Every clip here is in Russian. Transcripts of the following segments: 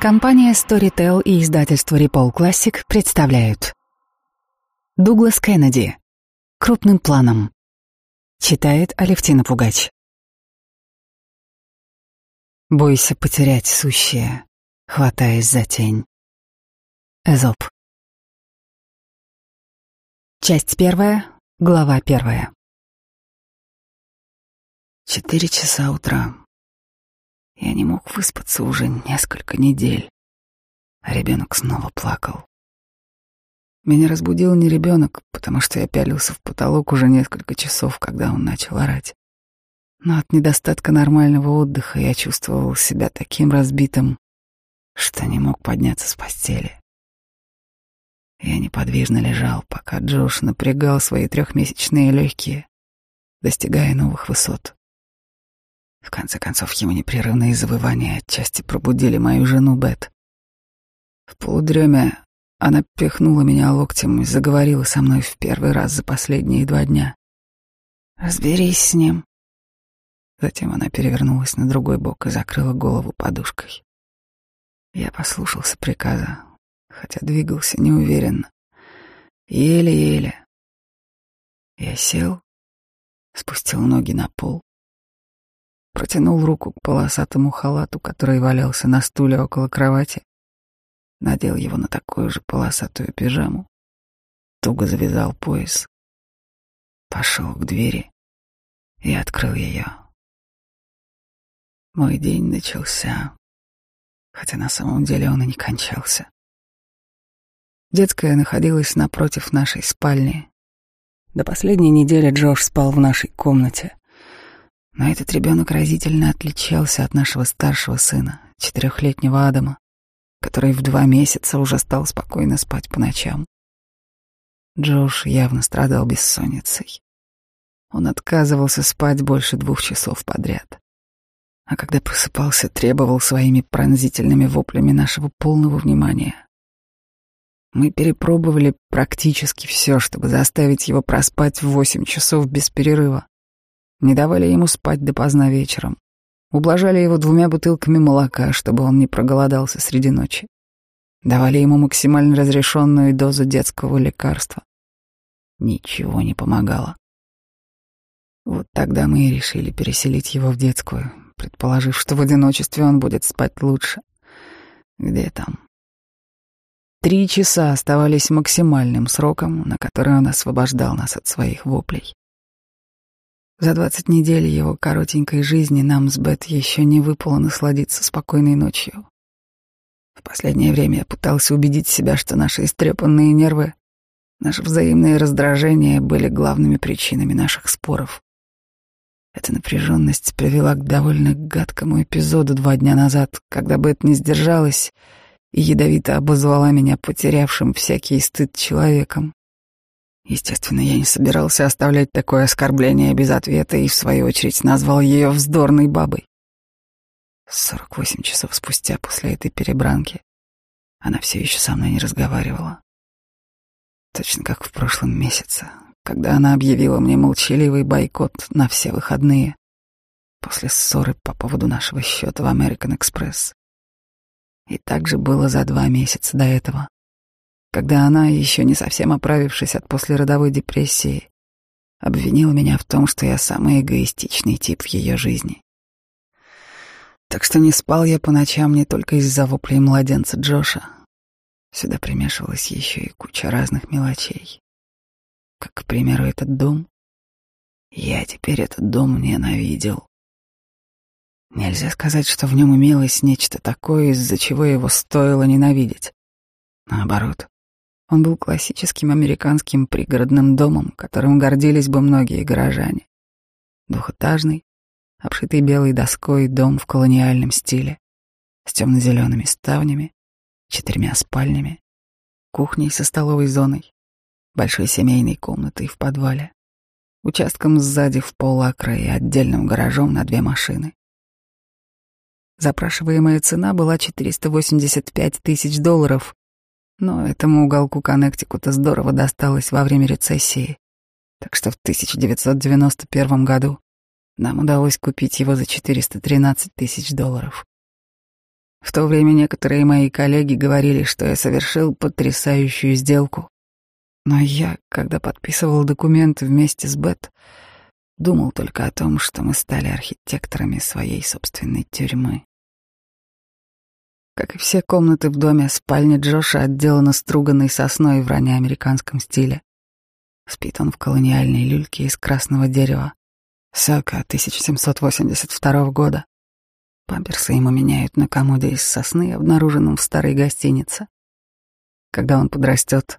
Компания Storytel и издательство Repol Classic представляют. Дуглас Кеннеди. Крупным планом. Читает Алевтина Пугач. Бойся потерять сущее, хватаясь за тень. Эзоп. Часть первая, глава первая. Четыре часа утра. Я не мог выспаться уже несколько недель, а ребенок снова плакал. Меня разбудил не ребенок, потому что я пялился в потолок уже несколько часов, когда он начал орать. Но от недостатка нормального отдыха я чувствовал себя таким разбитым, что не мог подняться с постели. Я неподвижно лежал, пока Джош напрягал свои трехмесячные легкие, достигая новых высот. В конце концов, его непрерывные завывания отчасти пробудили мою жену Бет. В полудреме она пихнула меня локтем и заговорила со мной в первый раз за последние два дня. «Разберись с ним». Затем она перевернулась на другой бок и закрыла голову подушкой. Я послушался приказа, хотя двигался неуверенно. Еле-еле. Я сел, спустил ноги на пол протянул руку к полосатому халату, который валялся на стуле около кровати, надел его на такую же полосатую пижаму, туго завязал пояс, пошел к двери и открыл ее. Мой день начался, хотя на самом деле он и не кончался. Детская находилась напротив нашей спальни. До последней недели Джош спал в нашей комнате. Но этот ребенок разительно отличался от нашего старшего сына, четырехлетнего Адама, который в два месяца уже стал спокойно спать по ночам. Джош явно страдал бессонницей. Он отказывался спать больше двух часов подряд. А когда просыпался, требовал своими пронзительными воплями нашего полного внимания. Мы перепробовали практически все, чтобы заставить его проспать восемь часов без перерыва не давали ему спать допоздна вечером, ублажали его двумя бутылками молока, чтобы он не проголодался среди ночи, давали ему максимально разрешенную дозу детского лекарства. Ничего не помогало. Вот тогда мы и решили переселить его в детскую, предположив, что в одиночестве он будет спать лучше. Где там? Три часа оставались максимальным сроком, на который он освобождал нас от своих воплей. За двадцать недель его коротенькой жизни нам с Бет еще не выпало насладиться спокойной ночью. В последнее время я пытался убедить себя, что наши истрепанные нервы, наше взаимное раздражение были главными причинами наших споров. Эта напряженность привела к довольно гадкому эпизоду два дня назад, когда Бет не сдержалась и ядовито обозвала меня потерявшим всякий стыд человеком. Естественно, я не собирался оставлять такое оскорбление без ответа и, в свою очередь, назвал ее вздорной бабой. Сорок восемь часов спустя после этой перебранки она все еще со мной не разговаривала. Точно как в прошлом месяце, когда она объявила мне молчаливый бойкот на все выходные после ссоры по поводу нашего счета в American Express. И так же было за два месяца до этого когда она, еще не совсем оправившись от послеродовой депрессии, обвинила меня в том, что я самый эгоистичный тип в ее жизни. Так что не спал я по ночам не только из-за воплей младенца Джоша. Сюда примешивалась еще и куча разных мелочей. Как, к примеру, этот дом. Я теперь этот дом ненавидел. Нельзя сказать, что в нем имелось нечто такое, из-за чего его стоило ненавидеть. Наоборот, он был классическим американским пригородным домом, которым гордились бы многие горожане. Двухэтажный, обшитый белой доской дом в колониальном стиле, с темно-зелеными ставнями, четырьмя спальнями, кухней со столовой зоной, большой семейной комнатой в подвале, участком сзади в полакра и отдельным гаражом на две машины. Запрашиваемая цена была 485 тысяч долларов, но этому уголку Коннектикута здорово досталось во время рецессии. Так что в 1991 году нам удалось купить его за 413 тысяч долларов. В то время некоторые мои коллеги говорили, что я совершил потрясающую сделку. Но я, когда подписывал документы вместе с Бет, думал только о том, что мы стали архитекторами своей собственной тюрьмы. Как и все комнаты в доме, спальня Джоша отделана струганной сосной в раннеамериканском стиле. Спит он в колониальной люльке из красного дерева. Сака 1782 года. Памперсы ему меняют на комоде из сосны, обнаруженном в старой гостинице. Когда он подрастет,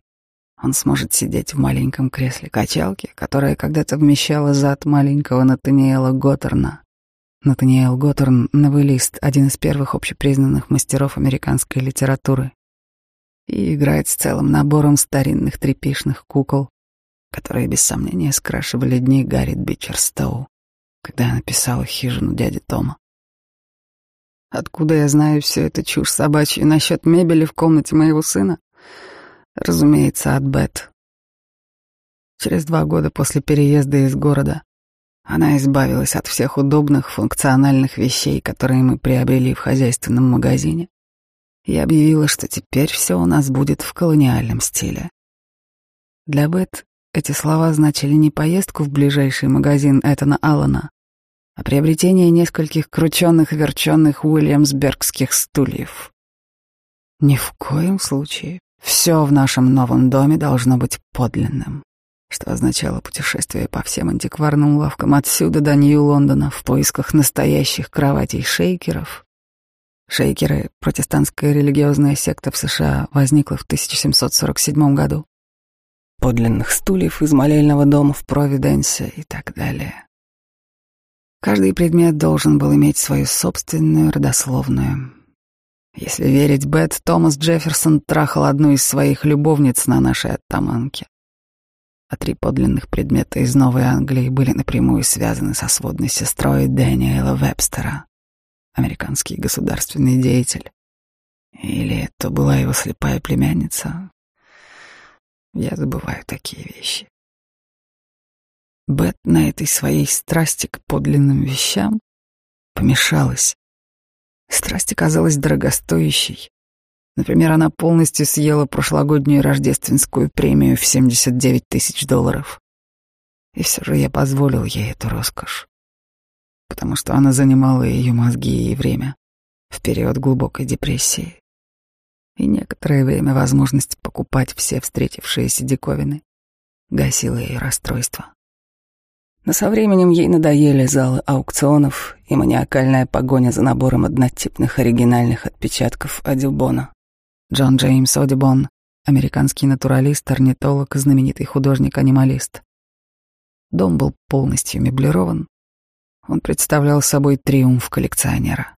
он сможет сидеть в маленьком кресле качалки, которое когда-то вмещало зад маленького Натаниэла Готтерна. Натаниэл Готтерн — новелист, один из первых общепризнанных мастеров американской литературы. И играет с целым набором старинных тряпишных кукол, которые без сомнения скрашивали дни Гарри Бичерстоу, когда я написала хижину дяди Тома. Откуда я знаю все это чушь собачью насчет мебели в комнате моего сына? Разумеется, от Бет. Через два года после переезда из города она избавилась от всех удобных функциональных вещей, которые мы приобрели в хозяйственном магазине, и объявила, что теперь все у нас будет в колониальном стиле. Для Бет эти слова значили не поездку в ближайший магазин Этана Аллана, а приобретение нескольких крученных и верченных уильямсбергских стульев. Ни в коем случае. Все в нашем новом доме должно быть подлинным что означало путешествие по всем антикварным лавкам отсюда до Нью-Лондона в поисках настоящих кроватей шейкеров. Шейкеры — протестантская религиозная секта в США, возникла в 1747 году. Подлинных стульев из молельного дома в Провиденсе и так далее. Каждый предмет должен был иметь свою собственную родословную. Если верить Бет, Томас Джефферсон трахал одну из своих любовниц на нашей оттаманке а три подлинных предмета из Новой Англии были напрямую связаны со сводной сестрой Дэниела Вебстера, американский государственный деятель. Или это была его слепая племянница? Я забываю такие вещи. Бет на этой своей страсти к подлинным вещам помешалась. Страсть оказалась дорогостоящей, Например, она полностью съела прошлогоднюю рождественскую премию в 79 тысяч долларов. И все же я позволил ей эту роскошь, потому что она занимала ее мозги и время в период глубокой депрессии. И некоторое время возможность покупать все встретившиеся диковины гасила ее расстройство. Но со временем ей надоели залы аукционов и маниакальная погоня за набором однотипных оригинальных отпечатков Адюбона. Джон Джеймс Одибон, американский натуралист, орнитолог и знаменитый художник-анималист. Дом был полностью меблирован. Он представлял собой триумф коллекционера.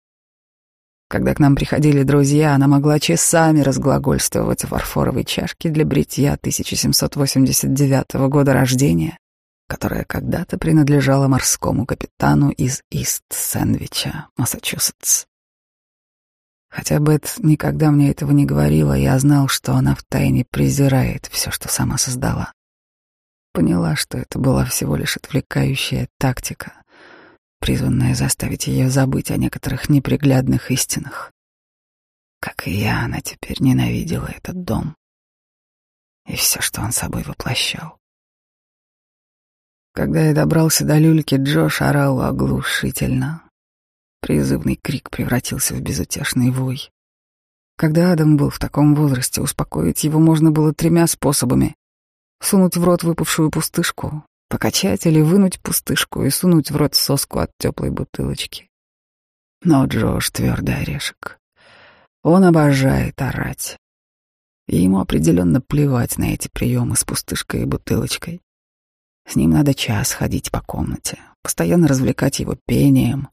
Когда к нам приходили друзья, она могла часами разглагольствовать о фарфоровой чашке для бритья 1789 года рождения, которая когда-то принадлежала морскому капитану из Ист-Сэндвича, Массачусетс. Хотя Бет никогда мне этого не говорила, я знал, что она втайне презирает все, что сама создала. Поняла, что это была всего лишь отвлекающая тактика, призванная заставить ее забыть о некоторых неприглядных истинах. Как и я, она теперь ненавидела этот дом и все, что он собой воплощал. Когда я добрался до люльки, Джош орал оглушительно, Призывный крик превратился в безутешный вой. Когда Адам был в таком возрасте, успокоить его можно было тремя способами. Сунуть в рот выпавшую пустышку, покачать или вынуть пустышку и сунуть в рот соску от теплой бутылочки. Но Джош твердый орешек. Он обожает орать. И ему определенно плевать на эти приемы с пустышкой и бутылочкой. С ним надо час ходить по комнате, постоянно развлекать его пением,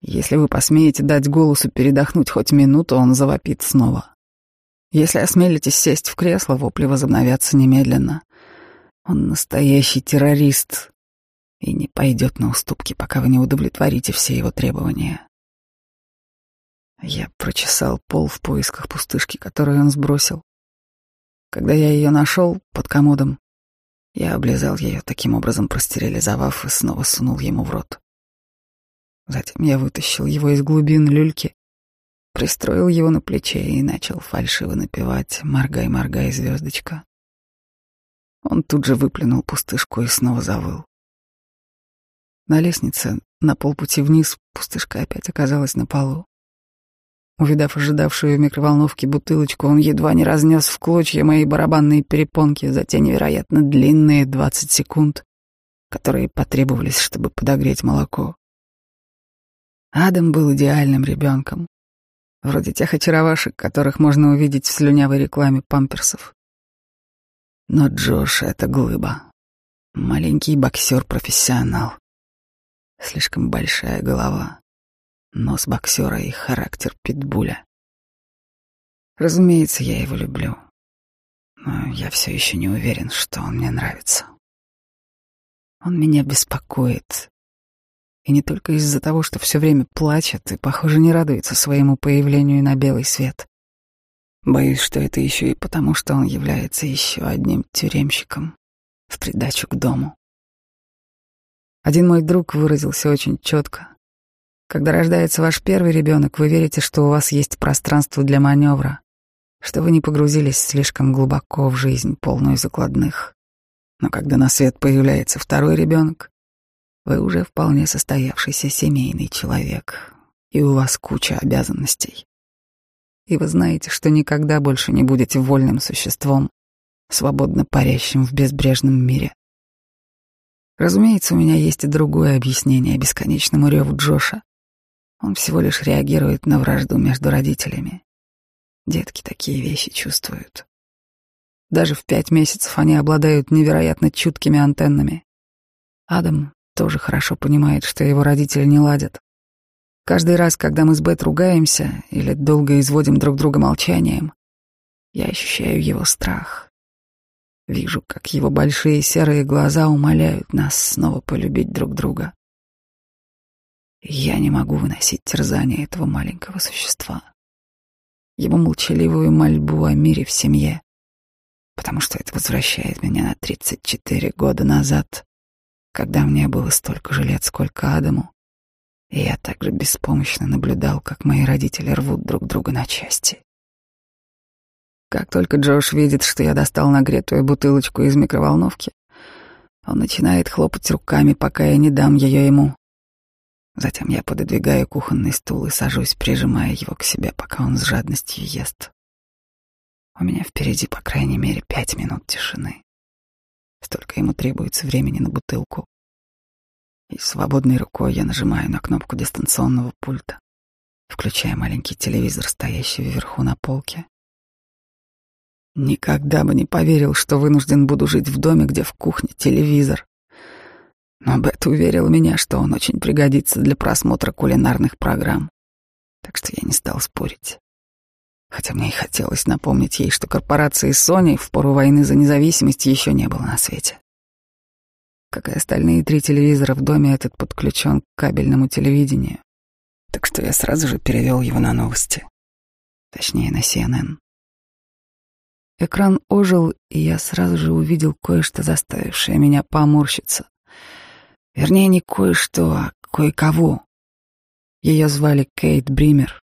если вы посмеете дать голосу передохнуть хоть минуту, он завопит снова. Если осмелитесь сесть в кресло, вопли возобновятся немедленно. Он настоящий террорист и не пойдет на уступки, пока вы не удовлетворите все его требования. Я прочесал пол в поисках пустышки, которую он сбросил. Когда я ее нашел под комодом, я облизал ее, таким образом простерилизовав и снова сунул ему в рот. Затем я вытащил его из глубин люльки, пристроил его на плече и начал фальшиво напевать «Моргай, моргай, звездочка». Он тут же выплюнул пустышку и снова завыл. На лестнице, на полпути вниз, пустышка опять оказалась на полу. Увидав ожидавшую в микроволновке бутылочку, он едва не разнес в клочья мои барабанные перепонки за те невероятно длинные двадцать секунд, которые потребовались, чтобы подогреть молоко. Адам был идеальным ребенком, вроде тех очаровашек, которых можно увидеть в слюнявой рекламе памперсов. Но Джош — это глыба. Маленький боксер-профессионал. Слишком большая голова, нос боксера и характер питбуля. Разумеется, я его люблю, но я все еще не уверен, что он мне нравится. Он меня беспокоит, и не только из-за того, что все время плачет и, похоже, не радуется своему появлению на белый свет. Боюсь, что это еще и потому, что он является еще одним тюремщиком в придачу к дому. Один мой друг выразился очень четко. Когда рождается ваш первый ребенок, вы верите, что у вас есть пространство для маневра, что вы не погрузились слишком глубоко в жизнь, полную закладных. Но когда на свет появляется второй ребенок, вы уже вполне состоявшийся семейный человек, и у вас куча обязанностей. И вы знаете, что никогда больше не будете вольным существом, свободно парящим в безбрежном мире. Разумеется, у меня есть и другое объяснение бесконечному реву Джоша. Он всего лишь реагирует на вражду между родителями. Детки такие вещи чувствуют. Даже в пять месяцев они обладают невероятно чуткими антеннами. Адам тоже хорошо понимает, что его родители не ладят. Каждый раз, когда мы с Бет ругаемся или долго изводим друг друга молчанием, я ощущаю его страх. Вижу, как его большие серые глаза умоляют нас снова полюбить друг друга. Я не могу выносить терзание этого маленького существа. Его молчаливую мольбу о мире в семье, потому что это возвращает меня на 34 года назад, когда мне было столько же лет, сколько Адаму, и я также беспомощно наблюдал, как мои родители рвут друг друга на части. Как только Джош видит, что я достал нагретую бутылочку из микроволновки, он начинает хлопать руками, пока я не дам ее ему. Затем я пододвигаю кухонный стул и сажусь, прижимая его к себе, пока он с жадностью ест. У меня впереди, по крайней мере, пять минут тишины. Столько ему требуется времени на бутылку. И свободной рукой я нажимаю на кнопку дистанционного пульта, включая маленький телевизор, стоящий вверху на полке. Никогда бы не поверил, что вынужден буду жить в доме, где в кухне телевизор. Но Бет уверила меня, что он очень пригодится для просмотра кулинарных программ. Так что я не стал спорить. Хотя мне и хотелось напомнить ей, что корпорации Sony в пору войны за независимость еще не было на свете. Как и остальные три телевизора в доме, этот подключен к кабельному телевидению. Так что я сразу же перевел его на новости. Точнее, на CNN. Экран ожил, и я сразу же увидел кое-что, заставившее меня поморщиться. Вернее, не кое-что, а кое-кого. Ее звали Кейт Бример.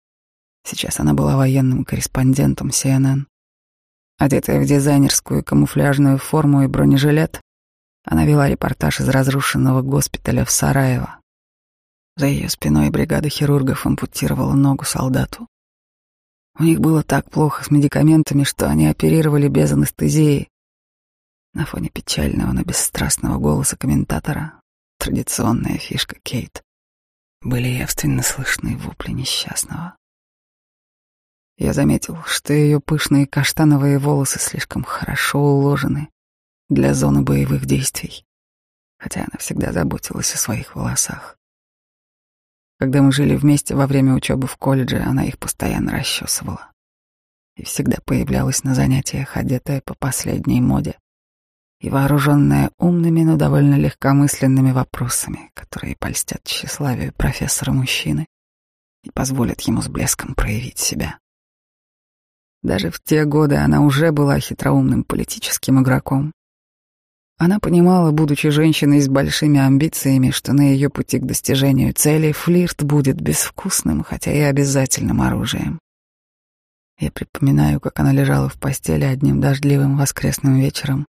Сейчас она была военным корреспондентом CNN. Одетая в дизайнерскую камуфляжную форму и бронежилет, она вела репортаж из разрушенного госпиталя в Сараево. За ее спиной бригада хирургов ампутировала ногу солдату. У них было так плохо с медикаментами, что они оперировали без анестезии. На фоне печального, но бесстрастного голоса комментатора, традиционная фишка Кейт, были явственно слышны вопли несчастного. Я заметил, что ее пышные каштановые волосы слишком хорошо уложены для зоны боевых действий, хотя она всегда заботилась о своих волосах. Когда мы жили вместе во время учебы в колледже, она их постоянно расчесывала. И всегда появлялась на занятиях, одетая по последней моде и вооруженная умными, но довольно легкомысленными вопросами, которые польстят тщеславию профессора-мужчины и позволят ему с блеском проявить себя. Даже в те годы она уже была хитроумным политическим игроком, она понимала, будучи женщиной с большими амбициями, что на ее пути к достижению цели флирт будет безвкусным, хотя и обязательным оружием. Я припоминаю, как она лежала в постели одним дождливым воскресным вечером,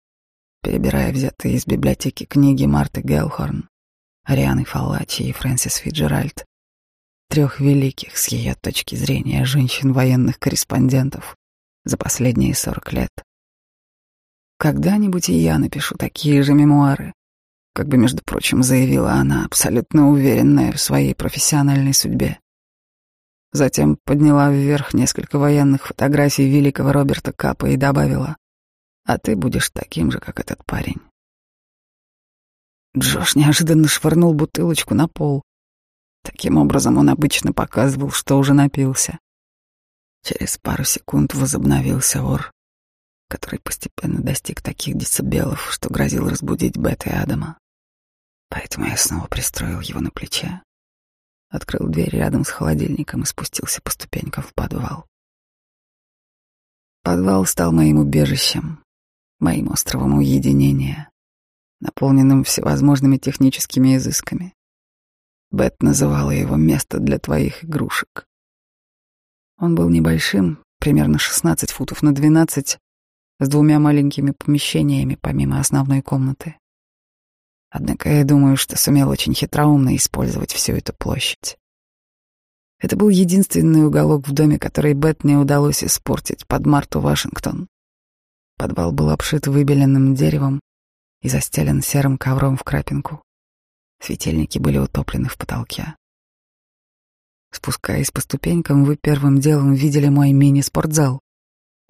перебирая взятые из библиотеки книги Марты Гелхорн, Арианы Фаллачи и Фрэнсис Фиджеральд, трех великих с ее точки зрения женщин-военных корреспондентов за последние сорок лет. Когда-нибудь и я напишу такие же мемуары, как бы, между прочим, заявила она, абсолютно уверенная в своей профессиональной судьбе. Затем подняла вверх несколько военных фотографий великого Роберта Капа и добавила, «А ты будешь таким же, как этот парень». Джош неожиданно швырнул бутылочку на пол. Таким образом он обычно показывал, что уже напился. Через пару секунд возобновился ор который постепенно достиг таких децибелов, что грозил разбудить Бет и Адама. Поэтому я снова пристроил его на плече, открыл дверь рядом с холодильником и спустился по ступенькам в подвал. Подвал стал моим убежищем, моим островом уединения, наполненным всевозможными техническими изысками. Бет называла его «место для твоих игрушек». Он был небольшим, примерно 16 футов на 12, с двумя маленькими помещениями помимо основной комнаты. Однако я думаю, что сумел очень хитроумно использовать всю эту площадь. Это был единственный уголок в доме, который Бет не удалось испортить под Марту Вашингтон. Подвал был обшит выбеленным деревом и застелен серым ковром в крапинку. Светильники были утоплены в потолке. Спускаясь по ступенькам, вы первым делом видели мой мини-спортзал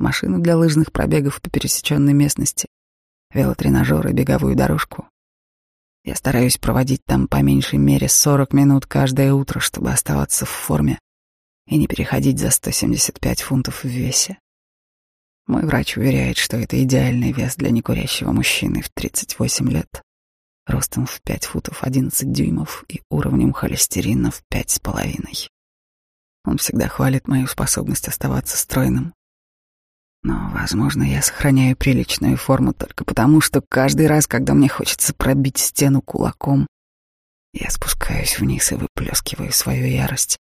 машину для лыжных пробегов по пересеченной местности, велотренажер и беговую дорожку. Я стараюсь проводить там по меньшей мере 40 минут каждое утро, чтобы оставаться в форме и не переходить за 175 фунтов в весе. Мой врач уверяет, что это идеальный вес для некурящего мужчины в 38 лет, ростом в 5 футов 11 дюймов и уровнем холестерина в 5,5. Он всегда хвалит мою способность оставаться стройным, но, возможно, я сохраняю приличную форму только потому, что каждый раз, когда мне хочется пробить стену кулаком, я спускаюсь вниз и выплескиваю свою ярость,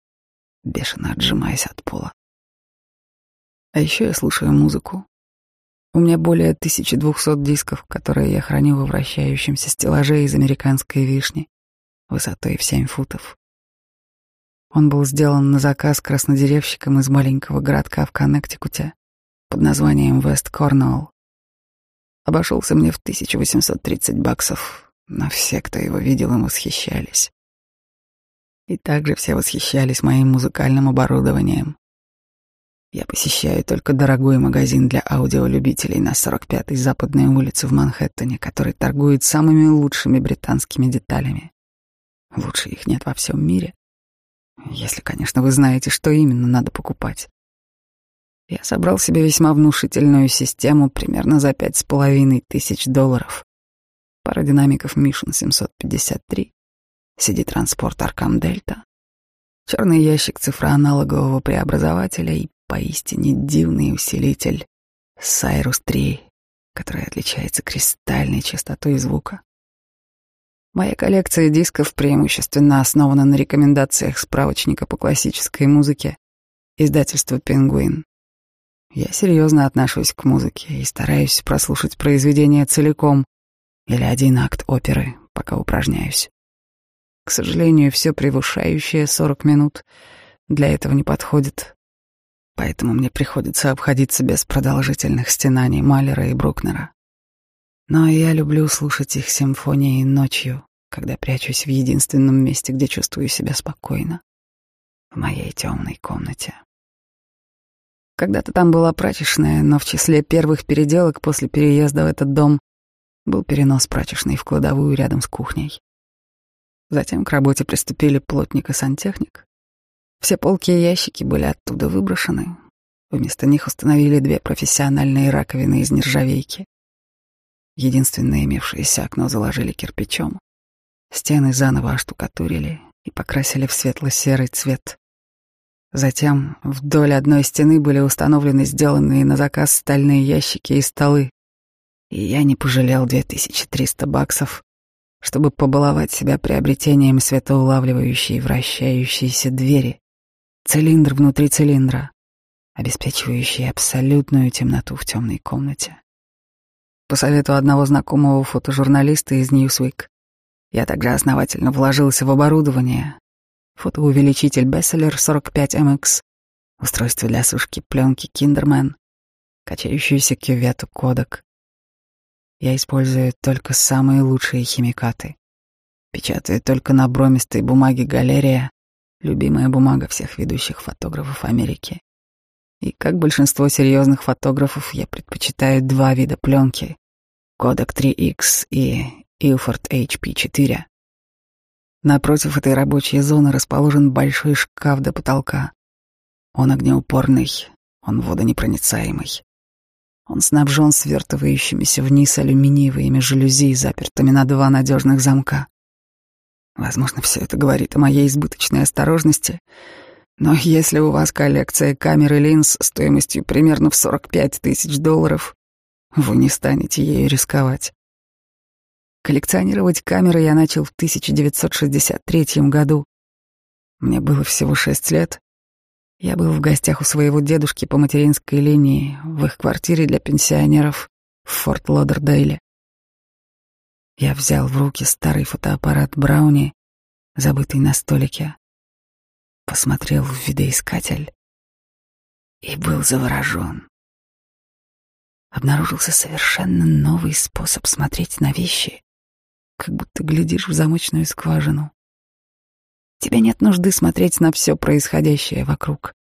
бешено отжимаясь от пола. А еще я слушаю музыку. У меня более 1200 дисков, которые я храню во вращающемся стеллаже из американской вишни, высотой в 7 футов. Он был сделан на заказ краснодеревщиком из маленького городка в Коннектикуте под названием Вест Корнуолл. Обошелся мне в 1830 баксов, но все, кто его видел, им восхищались. И также все восхищались моим музыкальным оборудованием. Я посещаю только дорогой магазин для аудиолюбителей на 45-й западной улице в Манхэттене, который торгует самыми лучшими британскими деталями. Лучше их нет во всем мире. Если, конечно, вы знаете, что именно надо покупать. Я собрал себе весьма внушительную систему примерно за пять с половиной тысяч долларов. Пара динамиков Mission 753, CD-транспорт Arkham Delta, черный ящик цифроаналогового преобразователя и поистине дивный усилитель Cyrus 3, который отличается кристальной частотой звука. Моя коллекция дисков преимущественно основана на рекомендациях справочника по классической музыке издательства «Пингвин». Я серьезно отношусь к музыке и стараюсь прослушать произведение целиком или один акт оперы, пока упражняюсь. К сожалению, все превышающее 40 минут для этого не подходит, поэтому мне приходится обходиться без продолжительных стенаний Малера и Брукнера. Но я люблю слушать их симфонии ночью, когда прячусь в единственном месте, где чувствую себя спокойно, в моей темной комнате. Когда-то там была прачечная, но в числе первых переделок после переезда в этот дом был перенос прачечной в кладовую рядом с кухней. Затем к работе приступили плотник и сантехник. Все полки и ящики были оттуда выброшены. Вместо них установили две профессиональные раковины из нержавейки. Единственное имевшееся окно заложили кирпичом. Стены заново оштукатурили и покрасили в светло-серый цвет. Затем вдоль одной стены были установлены сделанные на заказ стальные ящики и столы. И я не пожалел 2300 баксов, чтобы побаловать себя приобретением светоулавливающей вращающейся двери. Цилиндр внутри цилиндра. обеспечивающий абсолютную темноту в темной комнате. По совету одного знакомого фотожурналиста из Newsweek я также основательно вложился в оборудование. Фотоувеличитель Besseler 45MX, устройство для сушки пленки Kinderman, качающуюся кювету Kodak. Я использую только самые лучшие химикаты. Печатаю только на бромистой бумаге галерия, любимая бумага всех ведущих фотографов Америки. И как большинство серьезных фотографов, я предпочитаю два вида пленки — Kodak 3X и Ilford HP4. Напротив этой рабочей зоны расположен большой шкаф до потолка. Он огнеупорный, он водонепроницаемый. Он снабжен свертывающимися вниз алюминиевыми жалюзи, запертыми на два надежных замка. Возможно, все это говорит о моей избыточной осторожности — но если у вас коллекция камер и линз стоимостью примерно в 45 тысяч долларов, вы не станете ею рисковать. Коллекционировать камеры я начал в 1963 году. Мне было всего шесть лет. Я был в гостях у своего дедушки по материнской линии в их квартире для пенсионеров в Форт Лодердейле. Я взял в руки старый фотоаппарат Брауни, забытый на столике, посмотрел в видоискатель и был заворожен. Обнаружился совершенно новый способ смотреть на вещи, как будто глядишь в замочную скважину. Тебе нет нужды смотреть на все происходящее вокруг.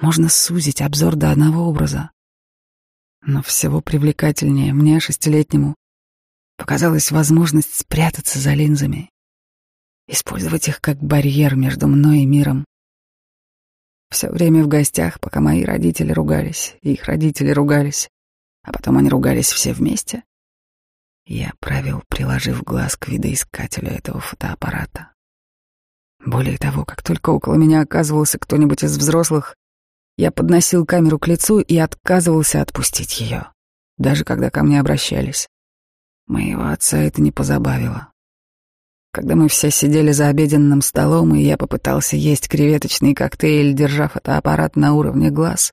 Можно сузить обзор до одного образа. Но всего привлекательнее мне, шестилетнему, показалась возможность спрятаться за линзами, использовать их как барьер между мной и миром, все время в гостях, пока мои родители ругались, их родители ругались, а потом они ругались все вместе. Я провел, приложив глаз к видоискателю этого фотоаппарата. Более того, как только около меня оказывался кто-нибудь из взрослых, я подносил камеру к лицу и отказывался отпустить ее, даже когда ко мне обращались. Моего отца это не позабавило. Когда мы все сидели за обеденным столом, и я попытался есть креветочный коктейль, держа фотоаппарат на уровне глаз,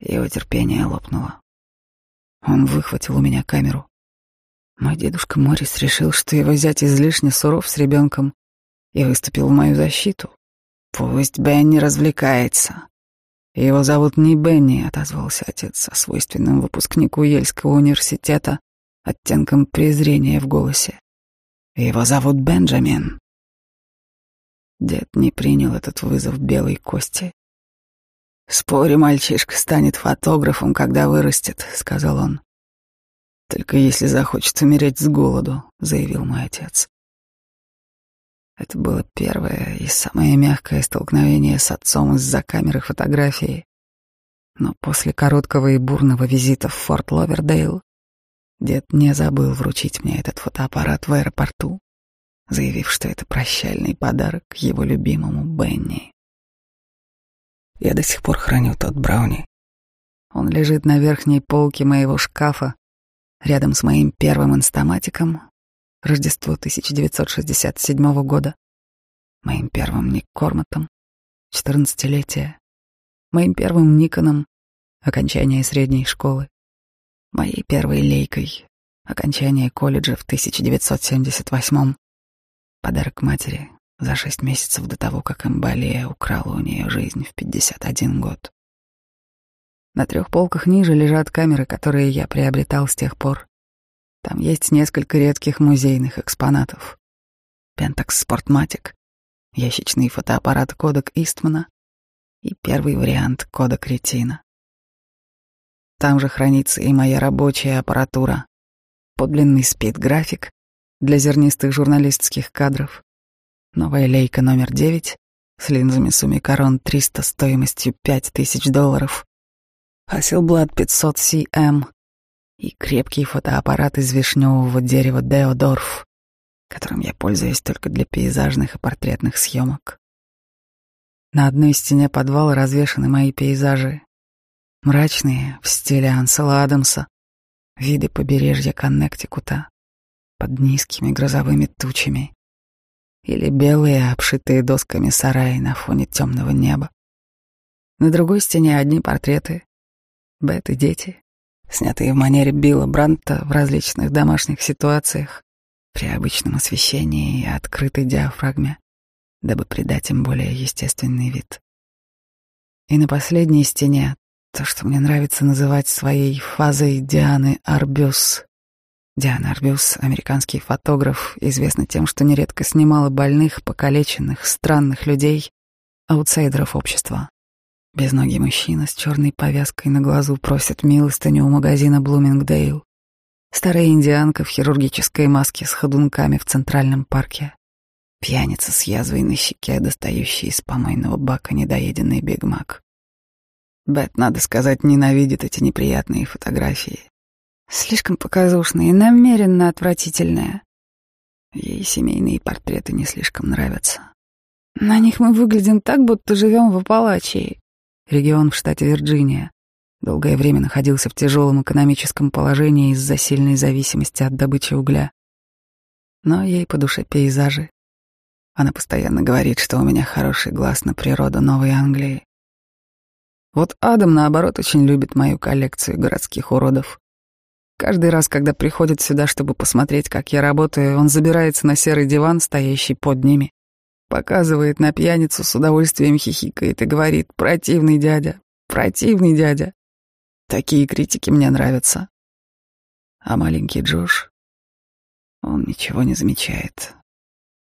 его терпение лопнуло. Он выхватил у меня камеру. Мой дедушка Морис решил, что его зять излишне суров с ребенком, и выступил в мою защиту. «Пусть Бенни развлекается». «Его зовут не Бенни», — отозвался отец со свойственным выпускнику Ельского университета оттенком презрения в голосе. Его зовут Бенджамин. Дед не принял этот вызов белой кости. «Спорю, мальчишка станет фотографом, когда вырастет», — сказал он. «Только если захочет умереть с голоду», — заявил мой отец. Это было первое и самое мягкое столкновение с отцом из-за камеры фотографии. Но после короткого и бурного визита в Форт Ловердейл Дед не забыл вручить мне этот фотоаппарат в аэропорту, заявив, что это прощальный подарок его любимому Бенни. Я до сих пор храню тот Брауни. Он лежит на верхней полке моего шкафа, рядом с моим первым инстаматиком, Рождество 1967 года, моим первым Никкорматом, 14-летие, моим первым Никоном, окончание средней школы, моей первой лейкой, окончание колледжа в 1978-м, подарок матери за шесть месяцев до того, как эмболия украла у нее жизнь в 51 год. На трех полках ниже лежат камеры, которые я приобретал с тех пор. Там есть несколько редких музейных экспонатов. Pentax Sportmatic, ящичный фотоаппарат Kodak Истмана и первый вариант Kodak Retina. Там же хранится и моя рабочая аппаратура, подлинный спид-график для зернистых журналистских кадров, новая лейка номер 9 с линзами Сумикарон 300 стоимостью 5000 долларов, Hasselblad 500 CM и крепкий фотоаппарат из вишневого дерева Деодорф, которым я пользуюсь только для пейзажных и портретных съемок. На одной стене подвала развешаны мои пейзажи, Мрачные, в стиле Ансела Адамса, виды побережья Коннектикута под низкими грозовыми тучами или белые, обшитые досками сараи на фоне темного неба. На другой стене одни портреты. Бет и дети, снятые в манере Билла Бранта в различных домашних ситуациях, при обычном освещении и открытой диафрагме, дабы придать им более естественный вид. И на последней стене то, что мне нравится называть своей фазой Дианы Арбюс. Диана Арбюс, американский фотограф, известна тем, что нередко снимала больных, покалеченных, странных людей, аутсайдеров общества. Безногий мужчина с черной повязкой на глазу просит милостыню у магазина Блумингдейл. Старая индианка в хирургической маске с ходунками в Центральном парке. Пьяница с язвой на щеке, достающая из помойного бака недоеденный бигмак. Бет, надо сказать, ненавидит эти неприятные фотографии. Слишком показушные, намеренно отвратительные. Ей семейные портреты не слишком нравятся. На них мы выглядим так, будто живем в Апалачии, регион в штате Вирджиния долгое время находился в тяжелом экономическом положении из-за сильной зависимости от добычи угля. Но ей по душе пейзажи. Она постоянно говорит, что у меня хороший глаз на природу Новой Англии. Вот Адам, наоборот, очень любит мою коллекцию городских уродов. Каждый раз, когда приходит сюда, чтобы посмотреть, как я работаю, он забирается на серый диван, стоящий под ними, показывает на пьяницу, с удовольствием хихикает и говорит «Противный дядя, противный дядя». Такие критики мне нравятся. А маленький Джош, он ничего не замечает.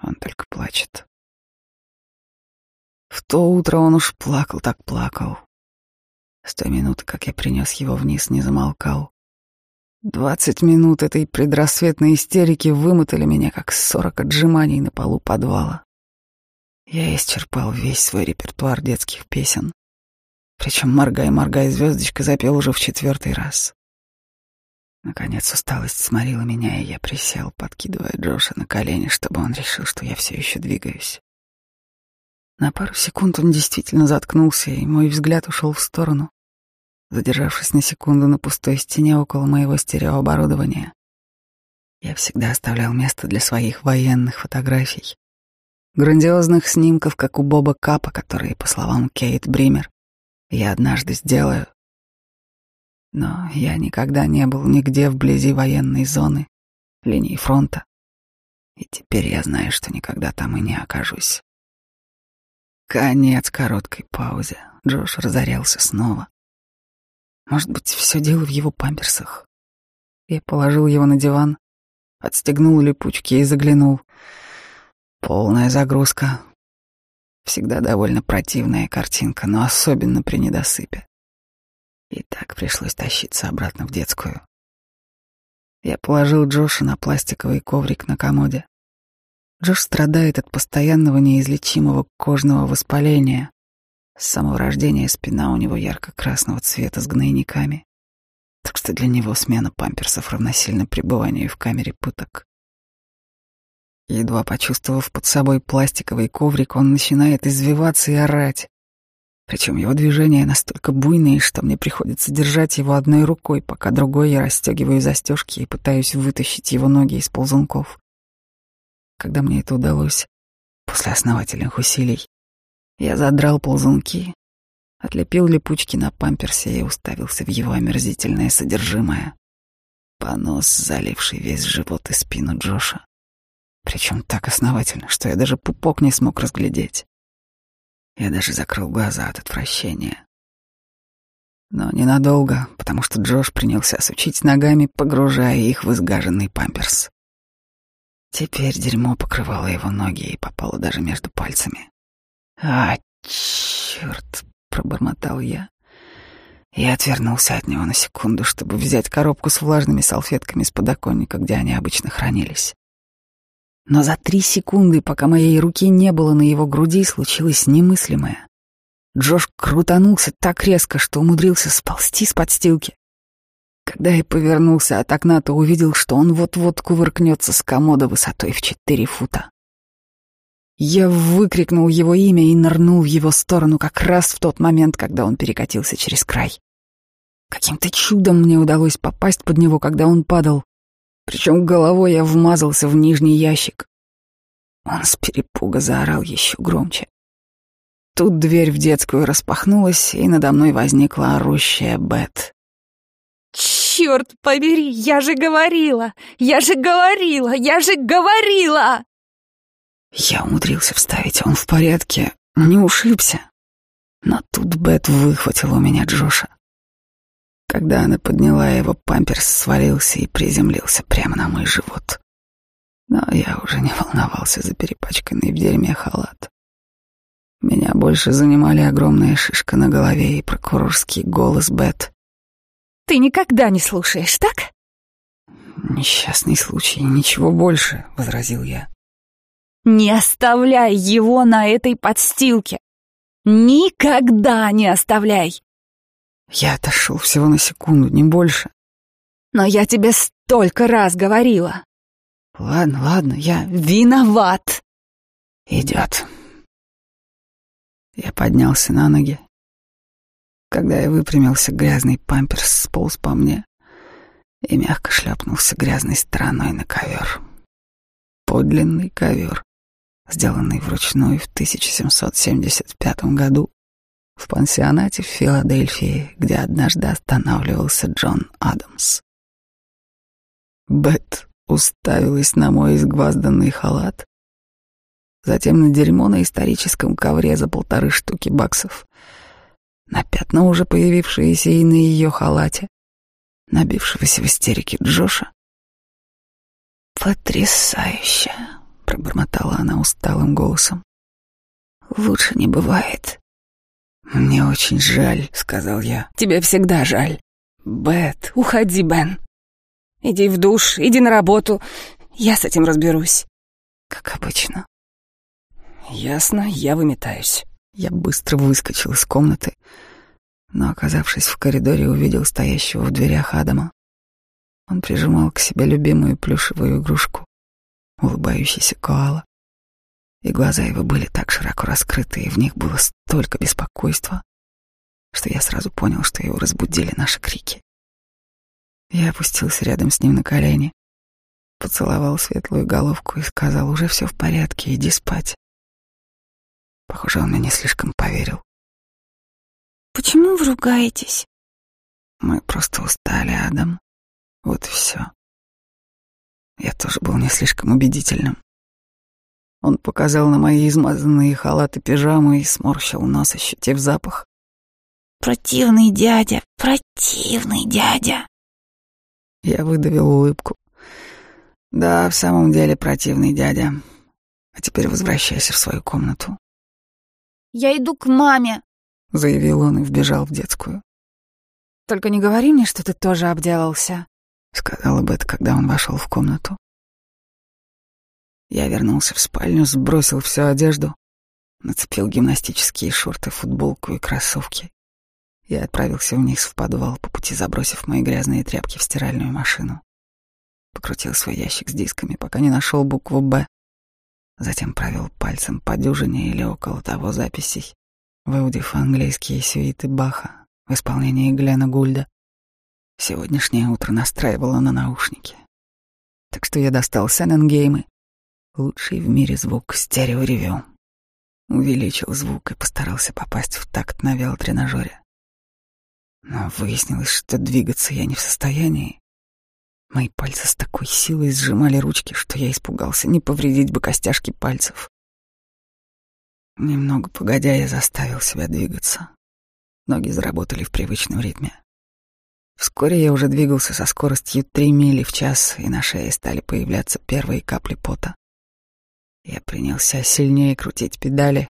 Он только плачет. В то утро он уж плакал, так плакал. С той минуты, как я принес его вниз, не замолкал. Двадцать минут этой предрассветной истерики вымотали меня, как сорок отжиманий на полу подвала. Я исчерпал весь свой репертуар детских песен. Причем «Моргай, моргай, звездочка» запел уже в четвертый раз. Наконец усталость сморила меня, и я присел, подкидывая Джоша на колени, чтобы он решил, что я все еще двигаюсь. На пару секунд он действительно заткнулся, и мой взгляд ушел в сторону, задержавшись на секунду на пустой стене около моего стереооборудования. Я всегда оставлял место для своих военных фотографий, грандиозных снимков, как у Боба Капа, которые, по словам Кейт Бример, я однажды сделаю. Но я никогда не был нигде вблизи военной зоны, линии фронта. И теперь я знаю, что никогда там и не окажусь. Конец короткой паузе. Джош разорялся снова. Может быть, все дело в его памперсах. Я положил его на диван, отстегнул липучки и заглянул. Полная загрузка, Всегда довольно противная картинка, но особенно при недосыпе. И так пришлось тащиться обратно в детскую. Я положил Джоша на пластиковый коврик на комоде. Джош страдает от постоянного неизлечимого кожного воспаления. С самого рождения спина у него ярко-красного цвета с гнойниками. Так что для него смена памперсов равносильно пребыванию в камере пыток. Едва почувствовав под собой пластиковый коврик, он начинает извиваться и орать. Причем его движения настолько буйные, что мне приходится держать его одной рукой, пока другой я расстегиваю застежки и пытаюсь вытащить его ноги из ползунков. Когда мне это удалось, после основательных усилий, я задрал ползунки, отлепил липучки на памперсе и уставился в его омерзительное содержимое. Понос, заливший весь живот и спину Джоша. Причем так основательно, что я даже пупок не смог разглядеть. Я даже закрыл глаза от отвращения. Но ненадолго, потому что Джош принялся сучить ногами, погружая их в изгаженный памперс. Теперь дерьмо покрывало его ноги и попало даже между пальцами. «А, черт!» — пробормотал я. Я отвернулся от него на секунду, чтобы взять коробку с влажными салфетками с подоконника, где они обычно хранились. Но за три секунды, пока моей руки не было на его груди, случилось немыслимое. Джош крутанулся так резко, что умудрился сползти с подстилки. Когда я повернулся от окна, то увидел, что он вот-вот кувыркнется с комода высотой в четыре фута. Я выкрикнул его имя и нырнул в его сторону как раз в тот момент, когда он перекатился через край. Каким-то чудом мне удалось попасть под него, когда он падал, причем головой я вмазался в нижний ящик. Он с перепуга заорал еще громче. тут дверь в детскую распахнулась, и надо мной возникла орущая Бет. «Черт побери, я же говорила! Я же говорила! Я же говорила!» Я умудрился вставить, он в порядке, не ушибся. Но тут Бет выхватила у меня Джоша. Когда она подняла его, памперс свалился и приземлился прямо на мой живот. Но я уже не волновался за перепачканный в дерьме халат. Меня больше занимали огромная шишка на голове и прокурорский голос Бет. «Ты никогда не слушаешь, так?» «Несчастный случай, ничего больше», — возразил я. «Не оставляй его на этой подстилке! Никогда не оставляй!» Я отошел всего на секунду, не больше. «Но я тебе столько раз говорила!» «Ладно, ладно, я виноват!» «Идет!» Я поднялся на ноги. Когда я выпрямился, грязный памперс сполз по мне и мягко шлепнулся грязной стороной на ковер. Подлинный ковер, сделанный вручную в 1775 году в пансионате в Филадельфии, где однажды останавливался Джон Адамс. Бет уставилась на мой изгвазданный халат, затем на дерьмо на историческом ковре за полторы штуки баксов, на пятна, уже появившиеся и на ее халате, набившегося в истерике Джоша. «Потрясающе!» — пробормотала она усталым голосом. «Лучше не бывает». «Мне очень жаль», — сказал я. «Тебе всегда жаль». «Бет, уходи, Бен. Иди в душ, иди на работу. Я с этим разберусь». «Как обычно». «Ясно, я выметаюсь». Я быстро выскочил из комнаты, но, оказавшись в коридоре, увидел стоящего в дверях Адама. Он прижимал к себе любимую плюшевую игрушку, улыбающийся коала и глаза его были так широко раскрыты, и в них было столько беспокойства, что я сразу понял, что его разбудили наши крики. Я опустился рядом с ним на колени, поцеловал светлую головку и сказал, уже все в порядке, иди спать. Похоже, он мне не слишком поверил. «Почему вы ругаетесь?» «Мы просто устали, Адам. Вот и все». Я тоже был не слишком убедительным. Он показал на мои измазанные халаты пижамы и сморщил нос, ощутив запах. «Противный дядя, противный дядя!» Я выдавил улыбку. «Да, в самом деле противный дядя. А теперь возвращайся в свою комнату». «Я иду к маме», — заявил он и вбежал в детскую. «Только не говори мне, что ты тоже обделался», — сказала Бет, когда он вошел в комнату. Я вернулся в спальню, сбросил всю одежду, нацепил гимнастические шорты, футболку и кроссовки. Я отправился вниз в подвал, по пути забросив мои грязные тряпки в стиральную машину. Покрутил свой ящик с дисками, пока не нашел букву «Б». Затем провел пальцем по дюжине или около того записей, выудив английские сюиты Баха в исполнении Глена Гульда. Сегодняшнее утро настраивало на наушники. Так что я достал Сененгеймы Лучший в мире звук стереоревю. Увеличил звук и постарался попасть в такт на велотренажере. Но выяснилось, что двигаться я не в состоянии. Мои пальцы с такой силой сжимали ручки, что я испугался не повредить бы костяшки пальцев. Немного погодя, я заставил себя двигаться. Ноги заработали в привычном ритме. Вскоре я уже двигался со скоростью три мили в час, и на шее стали появляться первые капли пота. Я принялся сильнее крутить педали,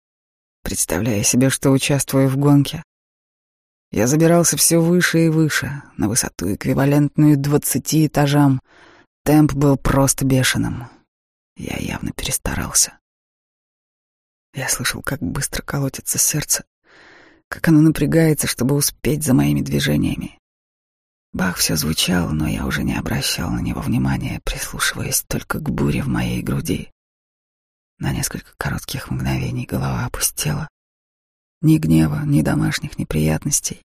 представляя себе, что участвую в гонке. Я забирался все выше и выше, на высоту эквивалентную двадцати этажам. Темп был просто бешеным. Я явно перестарался. Я слышал, как быстро колотится сердце, как оно напрягается, чтобы успеть за моими движениями. Бах все звучал, но я уже не обращал на него внимания, прислушиваясь только к буре в моей груди. На несколько коротких мгновений голова опустела. Ни гнева, ни домашних неприятностей.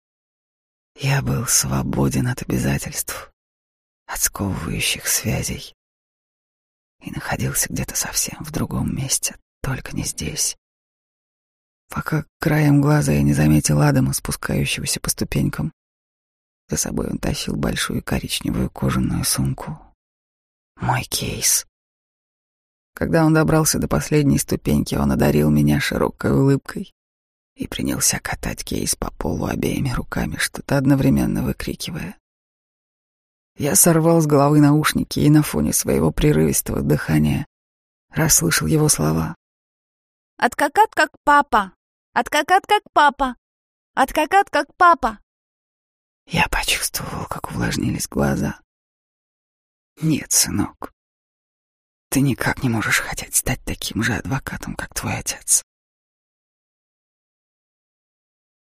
Я был свободен от обязательств, от сковывающих связей. И находился где-то совсем в другом месте, только не здесь. пока краем глаза я не заметил Адама, спускающегося по ступенькам. За собой он тащил большую коричневую кожаную сумку. Мой кейс. Когда он добрался до последней ступеньки, он одарил меня широкой улыбкой и принялся катать кейс по полу обеими руками, что-то одновременно выкрикивая. Я сорвал с головы наушники и на фоне своего прерывистого дыхания расслышал его слова. «Откакат как папа! Откакат как папа! Откакат как папа!» Я почувствовал, как увлажнились глаза. «Нет, сынок, ты никак не можешь хотеть стать таким же адвокатом, как твой отец.